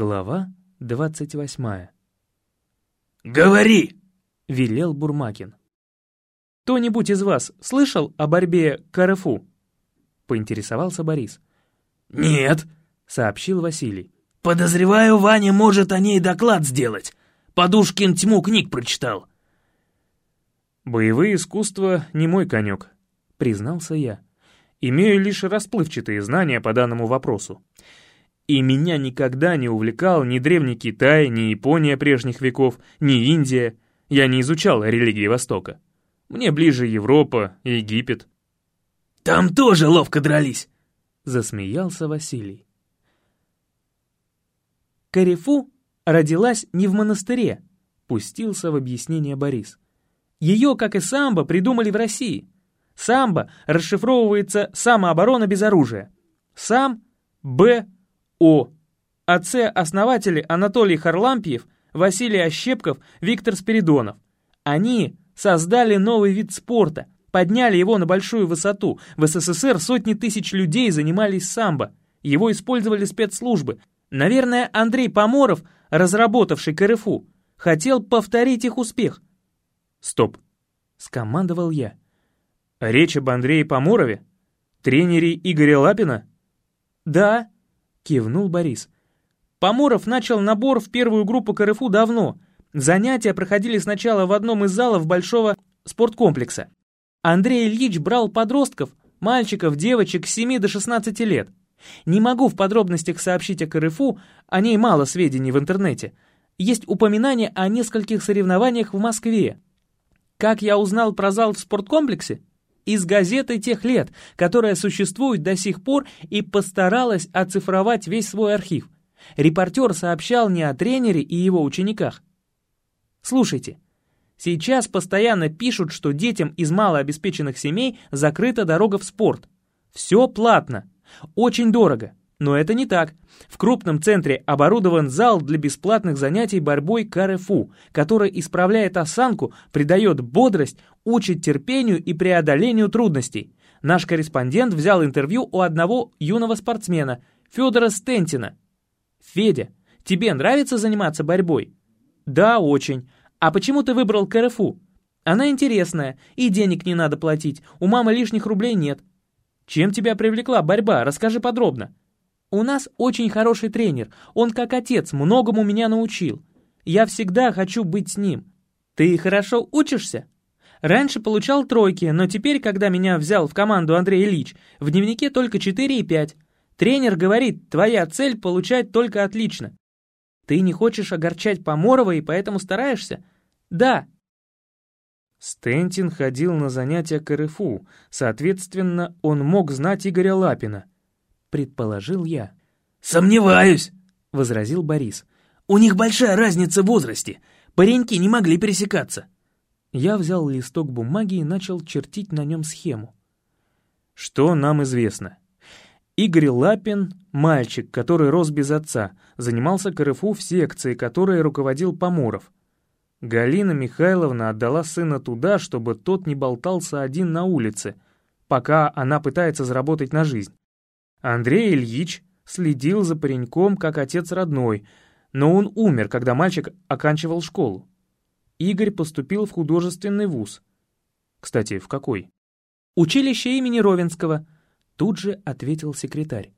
Глава двадцать восьмая. «Говори!» — велел Бурмакин. «Кто-нибудь из вас слышал о борьбе КРФУ?» — поинтересовался Борис. «Нет», — сообщил Василий. «Подозреваю, Ваня может о ней доклад сделать. Подушкин тьму книг прочитал». «Боевые искусства не мой конек», — признался я. «Имею лишь расплывчатые знания по данному вопросу. И меня никогда не увлекал ни Древний Китай, ни Япония прежних веков, ни Индия. Я не изучал религии Востока. Мне ближе Европа Египет. «Там тоже ловко дрались!» — засмеялся Василий. Карифу родилась не в монастыре, пустился в объяснение Борис. Ее, как и самбо, придумали в России. Самбо расшифровывается «самооборона без оружия». Сам, Б, о. Отцы-основатели Анатолий Харлампьев, Василий Ощепков, Виктор Спиридонов. Они создали новый вид спорта, подняли его на большую высоту. В СССР сотни тысяч людей занимались самбо. Его использовали спецслужбы. Наверное, Андрей Поморов, разработавший КРФУ, хотел повторить их успех. «Стоп!» — скомандовал я. «Речь об Андрее Поморове? Тренере Игоря Лапина?» «Да», — кивнул Борис. Поморов начал набор в первую группу КРФУ давно. Занятия проходили сначала в одном из залов большого спорткомплекса. Андрей Ильич брал подростков, мальчиков, девочек с 7 до 16 лет. Не могу в подробностях сообщить о КРФУ, о ней мало сведений в интернете. Есть упоминания о нескольких соревнованиях в Москве. Как я узнал про зал в спорткомплексе? Из газеты тех лет, которая существует до сих пор и постаралась оцифровать весь свой архив. Репортер сообщал не о тренере и его учениках. Слушайте, сейчас постоянно пишут, что детям из малообеспеченных семей закрыта дорога в спорт. Все платно, очень дорого. Но это не так. В крупном центре оборудован зал для бесплатных занятий борьбой КРФУ, который исправляет осанку, придает бодрость, учит терпению и преодолению трудностей. Наш корреспондент взял интервью у одного юного спортсмена, Федора Стентина. «Федя, тебе нравится заниматься борьбой?» «Да, очень. А почему ты выбрал КРФУ?» «Она интересная, и денег не надо платить, у мамы лишних рублей нет». «Чем тебя привлекла борьба? Расскажи подробно». У нас очень хороший тренер, он как отец многому меня научил. Я всегда хочу быть с ним. Ты хорошо учишься? Раньше получал тройки, но теперь, когда меня взял в команду Андрей Ильич, в дневнике только 4 и 5. Тренер говорит, твоя цель получать только отлично. Ты не хочешь огорчать Поморова и поэтому стараешься? Да. Стентин ходил на занятия КРФУ, соответственно, он мог знать Игоря Лапина предположил я. «Сомневаюсь», — возразил Борис. «У них большая разница в возрасте. Пареньки не могли пересекаться». Я взял листок бумаги и начал чертить на нем схему. Что нам известно? Игорь Лапин — мальчик, который рос без отца, занимался КРФУ в секции, которой руководил Поморов. Галина Михайловна отдала сына туда, чтобы тот не болтался один на улице, пока она пытается заработать на жизнь. Андрей Ильич следил за пареньком как отец родной, но он умер, когда мальчик оканчивал школу. Игорь поступил в художественный вуз. Кстати, в какой? «Училище имени Ровенского», — тут же ответил секретарь.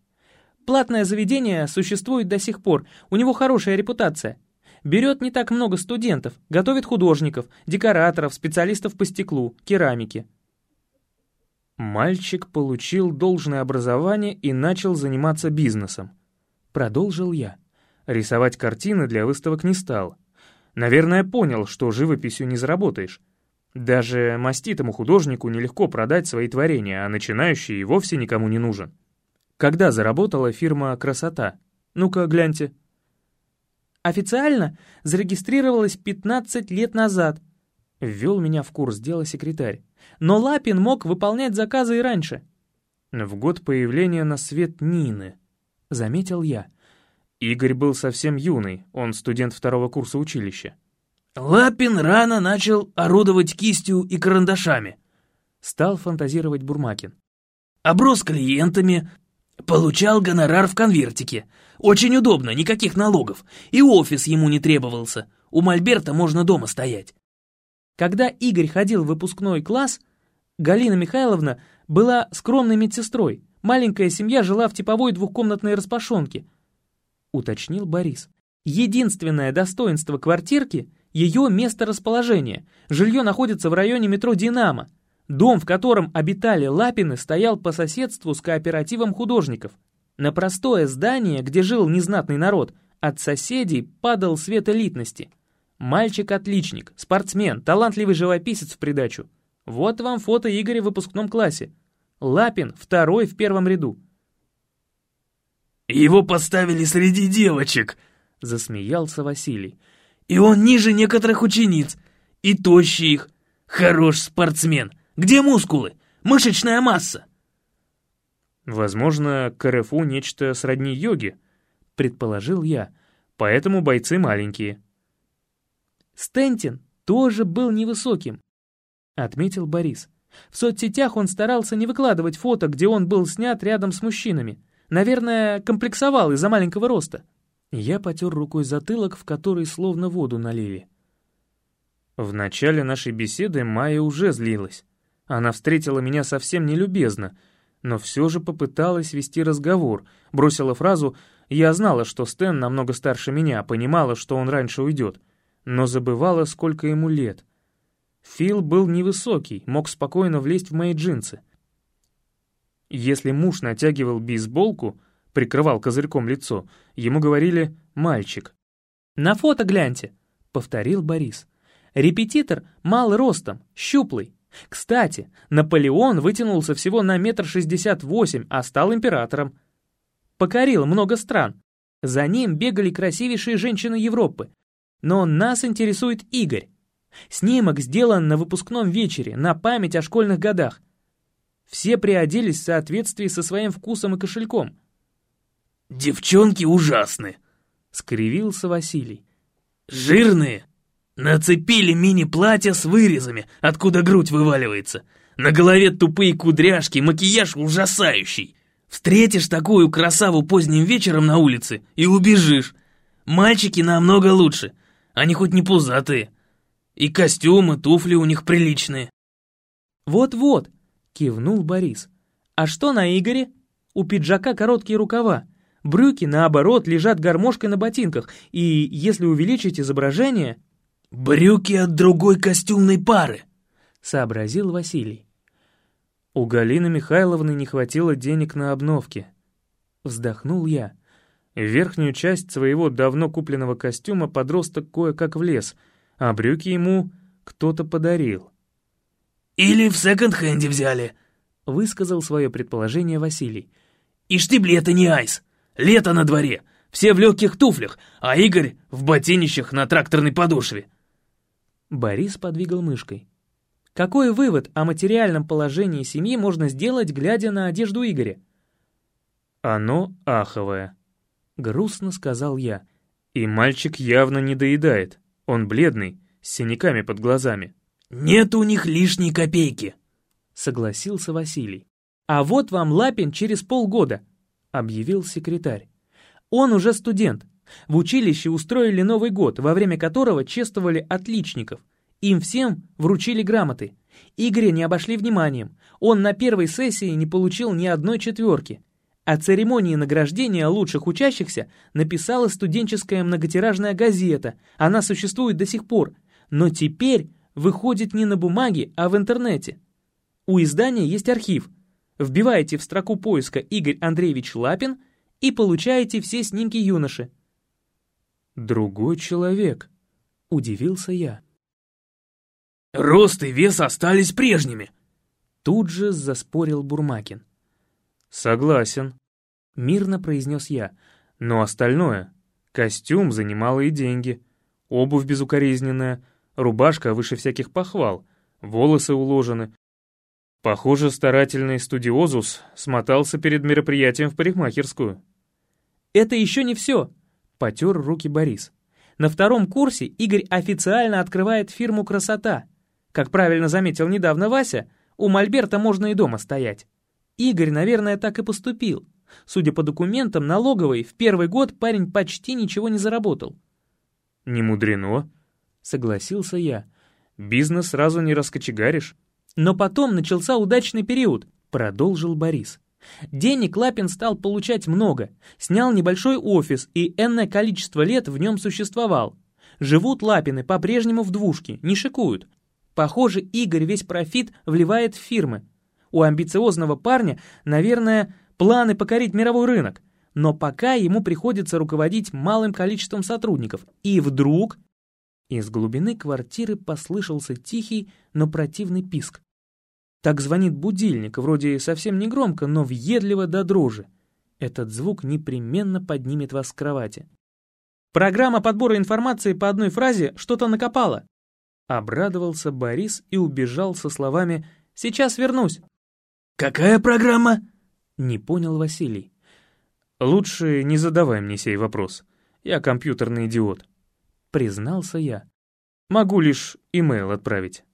«Платное заведение существует до сих пор, у него хорошая репутация. Берет не так много студентов, готовит художников, декораторов, специалистов по стеклу, керамике. Мальчик получил должное образование и начал заниматься бизнесом. Продолжил я. Рисовать картины для выставок не стал. Наверное, понял, что живописью не заработаешь. Даже маститому художнику нелегко продать свои творения, а начинающий и вовсе никому не нужен. Когда заработала фирма «Красота»? Ну-ка, гляньте. Официально зарегистрировалась 15 лет назад. Ввел меня в курс дела секретарь. Но Лапин мог выполнять заказы и раньше. В год появления на свет Нины, заметил я. Игорь был совсем юный, он студент второго курса училища. Лапин рано начал орудовать кистью и карандашами. Стал фантазировать Бурмакин. Оброс клиентами, Получал гонорар в конвертике. Очень удобно, никаких налогов. И офис ему не требовался. У Мольберта можно дома стоять. Когда Игорь ходил в выпускной класс, Галина Михайловна была скромной медсестрой. Маленькая семья жила в типовой двухкомнатной распашонке, уточнил Борис. Единственное достоинство квартирки — ее место расположения. Жилье находится в районе метро «Динамо». Дом, в котором обитали Лапины, стоял по соседству с кооперативом художников. На простое здание, где жил незнатный народ, от соседей падал свет элитности. Мальчик-отличник, спортсмен, талантливый живописец в придачу. Вот вам фото Игоря в выпускном классе. Лапин второй в первом ряду. «Его поставили среди девочек», — засмеялся Василий. «И он ниже некоторых учениц, и тощий их. Хорош спортсмен. Где мускулы? Мышечная масса?» «Возможно, КРФУ нечто сродни йоге», — предположил я, «поэтому бойцы маленькие». Стентин тоже был невысоким, отметил Борис. В соцсетях он старался не выкладывать фото, где он был снят рядом с мужчинами. Наверное, комплексовал из-за маленького роста. Я потер рукой затылок, в который словно воду налили. В начале нашей беседы Майя уже злилась. Она встретила меня совсем нелюбезно, но все же попыталась вести разговор, бросила фразу «Я знала, что Стэн намного старше меня, понимала, что он раньше уйдет, но забывала, сколько ему лет». Фил был невысокий, мог спокойно влезть в мои джинсы. Если муж натягивал бейсболку, прикрывал козырьком лицо, ему говорили «мальчик». «На фото гляньте», — повторил Борис. «Репетитор мал ростом, щуплый. Кстати, Наполеон вытянулся всего на метр шестьдесят восемь, а стал императором. Покорил много стран. За ним бегали красивейшие женщины Европы. Но нас интересует Игорь. Снимок сделан на выпускном вечере, на память о школьных годах. Все приоделись в соответствии со своим вкусом и кошельком. «Девчонки ужасны», — скривился Василий. «Жирные. Нацепили мини-платья с вырезами, откуда грудь вываливается. На голове тупые кудряшки, макияж ужасающий. Встретишь такую красаву поздним вечером на улице и убежишь. Мальчики намного лучше, они хоть не пузатые». И костюмы, туфли у них приличные. Вот-вот, кивнул Борис. А что на Игоре? У пиджака короткие рукава. Брюки, наоборот, лежат гармошкой на ботинках, и если увеличить изображение... «Брюки от другой костюмной пары», — сообразил Василий. У Галины Михайловны не хватило денег на обновки. Вздохнул я. Верхнюю часть своего давно купленного костюма подросток кое-как влез — а брюки ему кто-то подарил. «Или в секонд-хенде взяли», — высказал свое предположение Василий. «И штибли это не айс. Лето на дворе, все в легких туфлях, а Игорь в ботинищах на тракторной подошве». Борис подвигал мышкой. Какой вывод о материальном положении семьи можно сделать, глядя на одежду Игоря? «Оно аховое», — грустно сказал я. «И мальчик явно не доедает». Он бледный, с синяками под глазами. «Нет у них лишней копейки», — согласился Василий. «А вот вам Лапин через полгода», — объявил секретарь. «Он уже студент. В училище устроили Новый год, во время которого чествовали отличников. Им всем вручили грамоты. Игоря не обошли вниманием. Он на первой сессии не получил ни одной четверки. О церемонии награждения лучших учащихся написала студенческая многотиражная газета, она существует до сих пор, но теперь выходит не на бумаге, а в интернете. У издания есть архив. Вбиваете в строку поиска Игорь Андреевич Лапин и получаете все снимки юноши. «Другой человек», — удивился я. «Рост и вес остались прежними», — тут же заспорил Бурмакин. «Согласен», — мирно произнес я. «Но остальное? Костюм за немалые деньги, обувь безукоризненная, рубашка выше всяких похвал, волосы уложены. Похоже, старательный студиозус смотался перед мероприятием в парикмахерскую». «Это еще не все», — потер руки Борис. «На втором курсе Игорь официально открывает фирму «Красота». Как правильно заметил недавно Вася, у Мольберта можно и дома стоять. Игорь, наверное, так и поступил. Судя по документам, налоговой в первый год парень почти ничего не заработал. «Не мудрено», — согласился я. «Бизнес сразу не раскочегаришь». «Но потом начался удачный период», — продолжил Борис. Денег Лапин стал получать много, снял небольшой офис и энное количество лет в нем существовал. Живут Лапины по-прежнему в двушке, не шикуют. Похоже, Игорь весь профит вливает в фирмы. У амбициозного парня, наверное, планы покорить мировой рынок, но пока ему приходится руководить малым количеством сотрудников. И вдруг... Из глубины квартиры послышался тихий, но противный писк. Так звонит будильник, вроде совсем не громко, но въедливо до дрожи. Этот звук непременно поднимет вас с кровати. Программа подбора информации по одной фразе что-то накопала. Обрадовался Борис и убежал со словами «Сейчас вернусь». «Какая программа?» Не понял Василий. «Лучше не задавай мне сей вопрос. Я компьютерный идиот», — признался я. «Могу лишь имейл отправить».